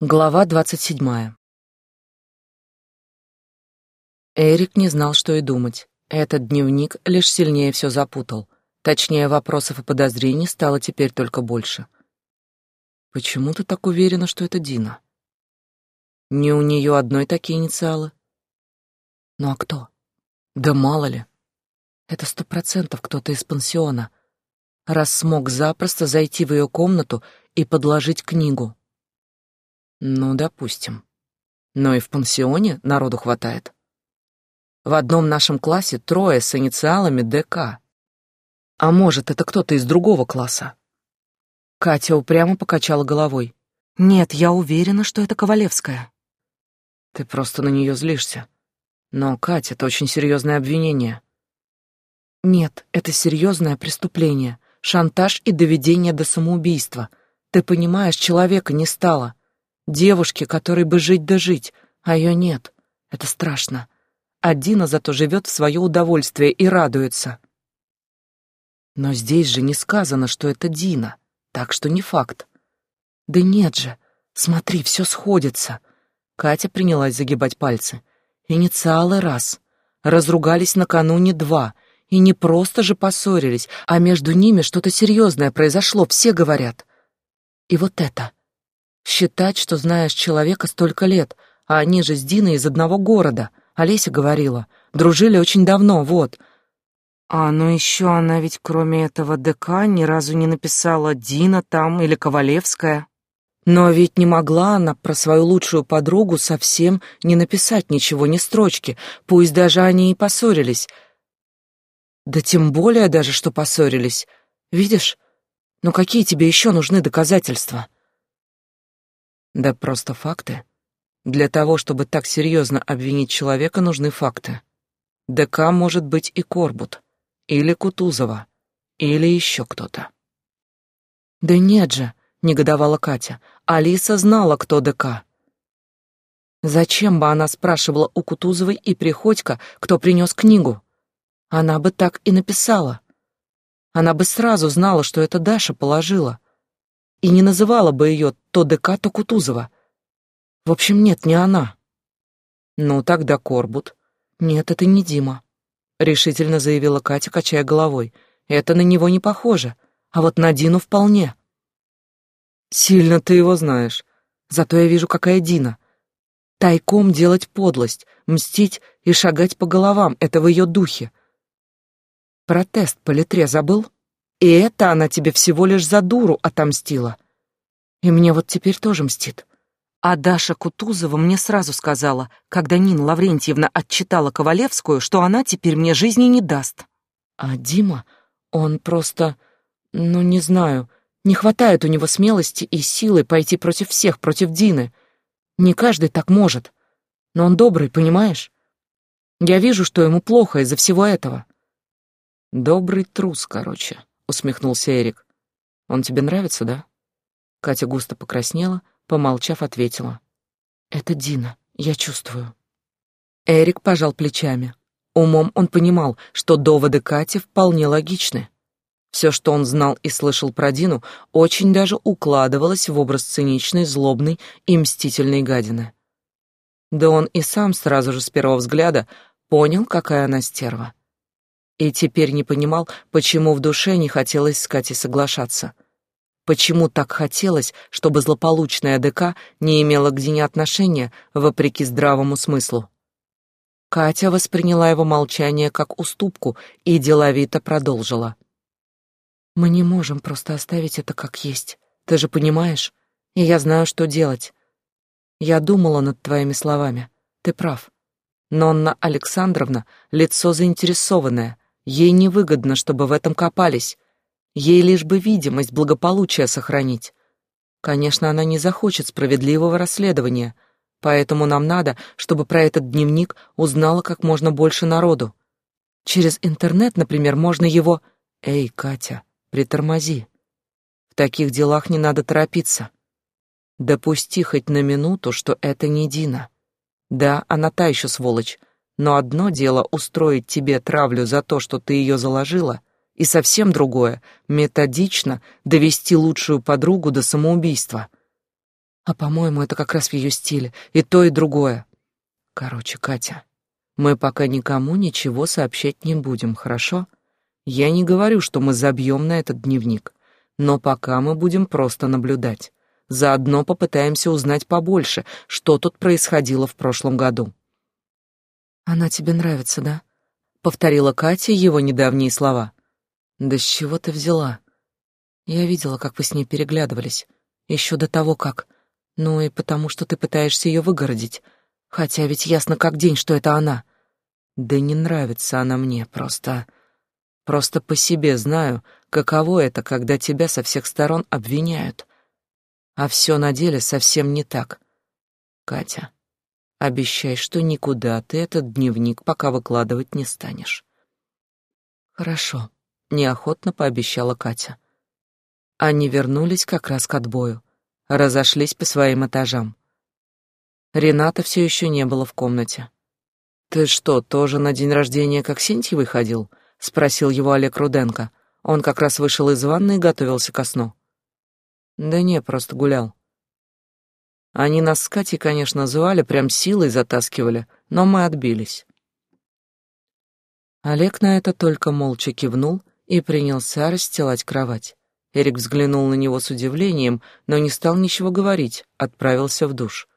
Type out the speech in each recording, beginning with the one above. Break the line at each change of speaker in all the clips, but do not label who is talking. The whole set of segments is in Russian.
Глава двадцать седьмая. Эрик не знал, что и думать. Этот дневник лишь сильнее все запутал. Точнее, вопросов и подозрений стало теперь только больше. Почему ты так уверена, что это Дина? Не у нее одной такие инициалы? Ну а кто? Да мало ли. Это сто процентов кто-то из пансиона, раз смог запросто зайти в ее комнату и подложить книгу. Ну, допустим. Но и в пансионе народу хватает. В одном нашем классе трое с инициалами ДК. А может, это кто-то из другого класса? Катя упрямо покачала головой. Нет, я уверена, что это Ковалевская. Ты просто на нее злишься. Но, Катя, это очень серьезное обвинение. Нет, это серьезное преступление. Шантаж и доведение до самоубийства. Ты понимаешь, человека не стало. Девушки, которой бы жить да жить, а ее нет. Это страшно. А Дина зато живет в свое удовольствие и радуется. Но здесь же не сказано, что это Дина, так что не факт. Да нет же, смотри, все сходится. Катя принялась загибать пальцы. Инициалы раз. Разругались накануне два. И не просто же поссорились, а между ними что-то серьезное произошло, все говорят. И вот это — Считать, что знаешь человека столько лет, а они же с Диной из одного города. Олеся говорила. Дружили очень давно, вот. А, ну еще она ведь кроме этого ДК ни разу не написала Дина там или Ковалевская. Но ведь не могла она про свою лучшую подругу совсем не написать ничего, ни строчки, пусть даже они и поссорились. Да тем более даже, что поссорились. Видишь? Ну какие тебе еще нужны доказательства? Да просто факты. Для того, чтобы так серьезно обвинить человека, нужны факты. ДК может быть и Корбут, или Кутузова, или еще кто-то. «Да нет же», — негодовала Катя, — «Алиса знала, кто ДК». Зачем бы она спрашивала у Кутузовой и Приходько, кто принес книгу? Она бы так и написала. Она бы сразу знала, что это Даша положила и не называла бы ее то ДК, то Кутузова. В общем, нет, не она. Ну, тогда Корбут. Нет, это не Дима, решительно заявила Катя, качая головой. Это на него не похоже, а вот на Дину вполне. Сильно ты его знаешь. Зато я вижу, какая Дина. Тайком делать подлость, мстить и шагать по головам — это в ее духе. Протест по литре забыл? И это она тебе всего лишь за дуру отомстила. И мне вот теперь тоже мстит. А Даша Кутузова мне сразу сказала, когда Нина Лаврентьевна отчитала Ковалевскую, что она теперь мне жизни не даст. А Дима, он просто, ну не знаю, не хватает у него смелости и силы пойти против всех, против Дины. Не каждый так может. Но он добрый, понимаешь? Я вижу, что ему плохо из-за всего этого. Добрый трус, короче усмехнулся Эрик. Он тебе нравится, да? Катя густо покраснела, помолчав, ответила: Это Дина, я чувствую. Эрик пожал плечами. Умом он понимал, что доводы Кати вполне логичны. Все, что он знал и слышал про Дину, очень даже укладывалось в образ циничной, злобной и мстительной гадины. Да он и сам сразу же с первого взгляда понял, какая она стерва и теперь не понимал, почему в душе не хотелось с Катей соглашаться. Почему так хотелось, чтобы злополучная ДК не имела к Дине отношения, вопреки здравому смыслу? Катя восприняла его молчание как уступку и деловито продолжила. «Мы не можем просто оставить это как есть. Ты же понимаешь? И я знаю, что делать. Я думала над твоими словами. Ты прав. Но Анна Александровна — лицо заинтересованное, Ей невыгодно, чтобы в этом копались. Ей лишь бы видимость благополучия сохранить. Конечно, она не захочет справедливого расследования, поэтому нам надо, чтобы про этот дневник узнало как можно больше народу. Через интернет, например, можно его... Эй, Катя, притормози. В таких делах не надо торопиться. Допусти хоть на минуту, что это не Дина. Да, она та еще сволочь, но одно дело устроить тебе травлю за то, что ты ее заложила, и совсем другое — методично довести лучшую подругу до самоубийства. А, по-моему, это как раз в ее стиле, и то, и другое. Короче, Катя, мы пока никому ничего сообщать не будем, хорошо? Я не говорю, что мы забьем на этот дневник, но пока мы будем просто наблюдать. Заодно попытаемся узнать побольше, что тут происходило в прошлом году. Она тебе нравится, да? повторила Катя его недавние слова. Да с чего ты взяла? Я видела, как вы с ней переглядывались, еще до того, как. Ну и потому, что ты пытаешься ее выгородить, хотя ведь ясно как день, что это она. Да не нравится она мне, просто... Просто по себе знаю, каково это, когда тебя со всех сторон обвиняют. А все на деле совсем не так. Катя, обещай, что никуда ты этот дневник пока выкладывать не станешь. Хорошо, неохотно пообещала Катя. Они вернулись как раз к отбою, разошлись по своим этажам. Рената все еще не было в комнате. «Ты что, тоже на день рождения как Сентьевый ходил?» — спросил его Олег Руденко. Он как раз вышел из ванны и готовился ко сну. «Да не, просто гулял». Они нас с конечно, звали, прям силой затаскивали, но мы отбились. Олег на это только молча кивнул и принялся расстилать кровать. Эрик взглянул на него с удивлением, но не стал ничего говорить, отправился в душ.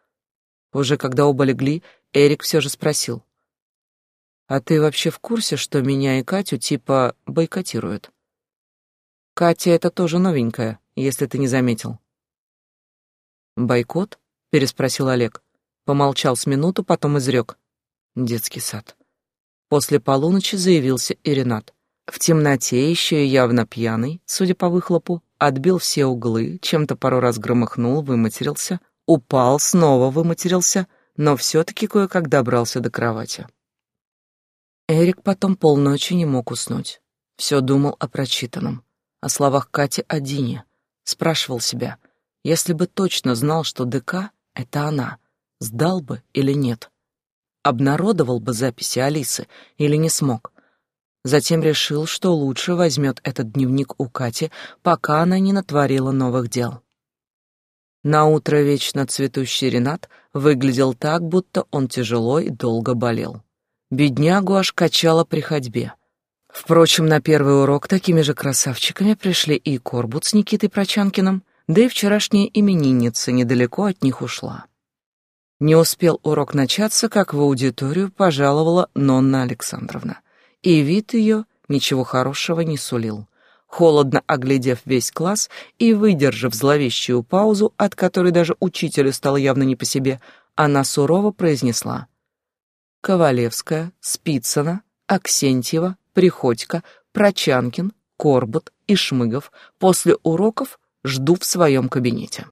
Уже когда оба легли, Эрик все же спросил. А ты вообще в курсе, что меня и Катю типа бойкотируют? Катя это тоже новенькая, если ты не заметил. Бойкот? Переспросил Олег. Помолчал с минуту, потом изрек. Детский сад. После полуночи заявился и Ренат. В темноте, еще и явно пьяный, судя по выхлопу, отбил все углы, чем-то пару раз громыхнул, выматерился, упал, снова выматерился, но все-таки кое-как добрался до кровати. Эрик потом полночи не мог уснуть. Все думал о прочитанном, о словах Кати о Дине. Спрашивал себя, если бы точно знал, что ДК — это она, сдал бы или нет? Обнародовал бы записи Алисы или не смог? Затем решил, что лучше возьмет этот дневник у Кати, пока она не натворила новых дел. На утро вечно цветущий Ренат выглядел так, будто он тяжело и долго болел. Беднягу аж качало при ходьбе. Впрочем, на первый урок такими же красавчиками пришли и Корбут с Никитой Прочанкиным, да и вчерашняя именинница недалеко от них ушла. Не успел урок начаться, как в аудиторию пожаловала Нонна Александровна, и вид ее ничего хорошего не сулил. Холодно оглядев весь класс и выдержав зловещую паузу, от которой даже учителю стало явно не по себе, она сурово произнесла — Ковалевская, Спицына, Аксентьева, Приходько, Прочанкин, Корбут и Шмыгов после уроков жду в своем кабинете.